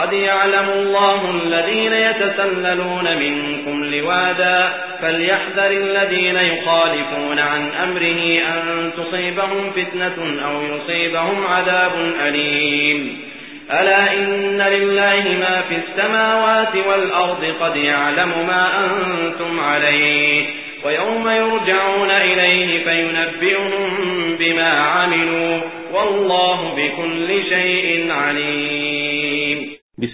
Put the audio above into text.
قد يعلم الله الذين يتسللون منكم لوادا فليحذر الذين يخالفون عن أمره أن تصيبهم فتنة أو يصيبهم عذاب أليم. ألا إن لله ما في السماوات والأرض قد يعلم ما أنتم عليه ويوم يرجعون إليه فينبئهم بما عملوا والله بكل شيء عليم.